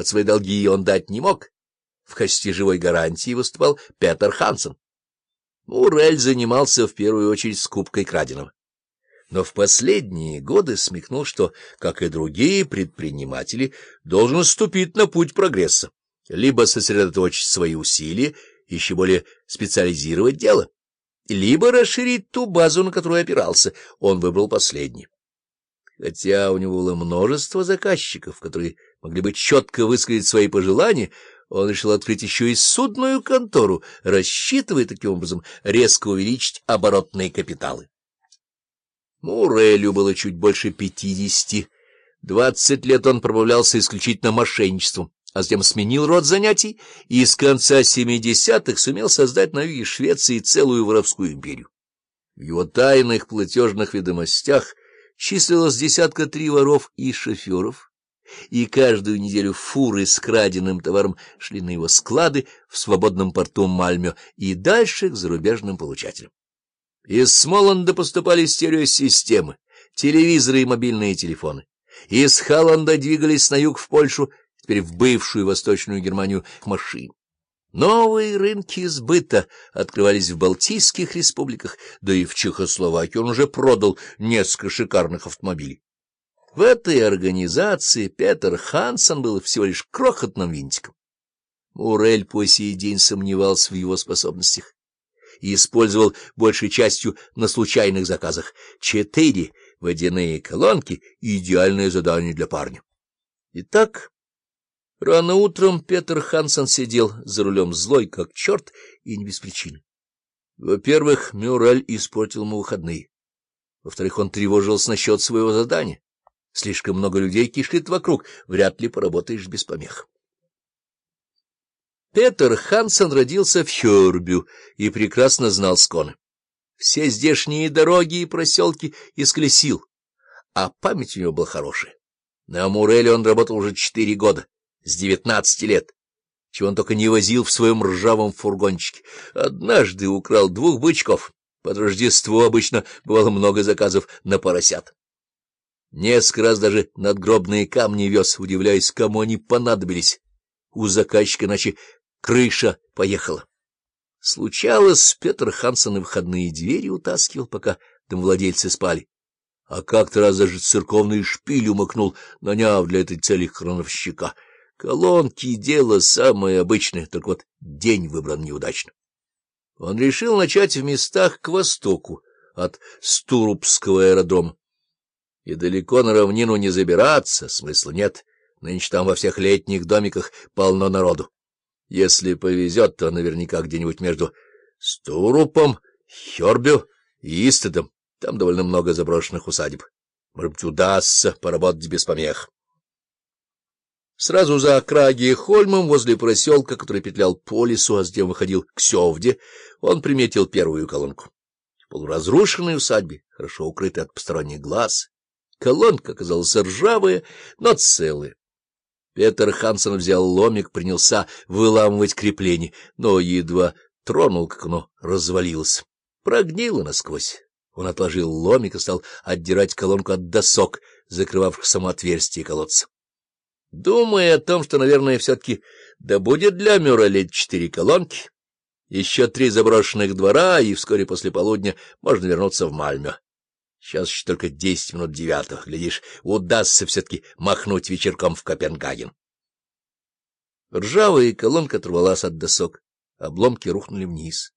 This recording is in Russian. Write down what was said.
под свои долги он дать не мог. В качестве живой гарантии выступал Петер Хансен. Мурель занимался в первую очередь скупкой краденого. Но в последние годы смекнул, что, как и другие предприниматели, должен ступить на путь прогресса, либо сосредоточить свои усилия, еще более специализировать дело, либо расширить ту базу, на которую опирался. Он выбрал последний. Хотя у него было множество заказчиков, которые могли бы четко высказать свои пожелания, он решил открыть еще и судную контору, рассчитывая таким образом резко увеличить оборотные капиталы. Мурелю было чуть больше пятидесяти. Двадцать лет он пробавлялся исключительно мошенничеством, а затем сменил род занятий и с конца семидесятых сумел создать на юге Швеции целую воровскую империю. В его тайных платежных ведомостях числилось десятка три воров и шоферов, и каждую неделю фуры с краденным товаром шли на его склады в свободном порту Мальмё и дальше к зарубежным получателям. Из Смоланда поступали стереосистемы, телевизоры и мобильные телефоны. Из Халланда двигались на юг в Польшу, теперь в бывшую Восточную Германию, к машин. Новые рынки сбыта открывались в Балтийских республиках, да и в Чехословакии он уже продал несколько шикарных автомобилей. В этой организации Петер Хансен был всего лишь крохотным винтиком. Мурель по сей день сомневался в его способностях и использовал большей частью на случайных заказах. Четыре водяные колонки — идеальное задание для парня. Итак, рано утром Петер Хансен сидел за рулем злой, как черт, и не без причины. Во-первых, Мюраль испортил ему выходные. Во-вторых, он тревожился насчет своего задания. Слишком много людей кишит вокруг, вряд ли поработаешь без помех. Петер Хансен родился в Хёрбю и прекрасно знал сконы. Все здешние дороги и проселки исклесил, а память у него была хорошая. На Амуреле он работал уже четыре года, с девятнадцати лет, чего он только не возил в своем ржавом фургончике. Однажды украл двух бычков. Под Рождество обычно бывало много заказов на поросят. Несколько раз даже надгробные камни вез, удивляясь, кому они понадобились. У заказчика иначе крыша поехала. Случалось, Петр Хансен и выходные двери утаскивал, пока домовладельцы спали. А как-то раз даже церковный шпиль умыкнул, наняв для этой цели хроновщика. Колонки — дело самое обычное, только вот день выбран неудачно. Он решил начать в местах к востоку от Стурупского аэродрома. И далеко на равнину не забираться, смысла нет. Нынче там во всех летних домиках полно народу. Если повезет, то наверняка где-нибудь между Стурупом, Хербю и Истедом. Там довольно много заброшенных усадеб. Может быть, удастся поработать без помех. Сразу за Краги Хольмом, возле проселка, который петлял по лесу, а затем выходил к Севде, он приметил первую колонку. В полуразрушенной усадьбе, хорошо укрытой от посторонних глаз, Колонка оказалась ржавая, но целая. Петер Хансен взял ломик, принялся выламывать крепление, но едва тронул, как оно развалилось. Прогнило насквозь. Он отложил ломик и стал отдирать колонку от досок, закрывавших само отверстие колодца. Думая о том, что, наверное, все-таки добудет для Мюра лет четыре колонки, еще три заброшенных двора, и вскоре после полудня можно вернуться в Мальмё. Сейчас еще только десять минут девятого. Глядишь, удастся все-таки махнуть вечерком в Копенгаген. Ржавая колонка оторвалась от досок. Обломки рухнули вниз.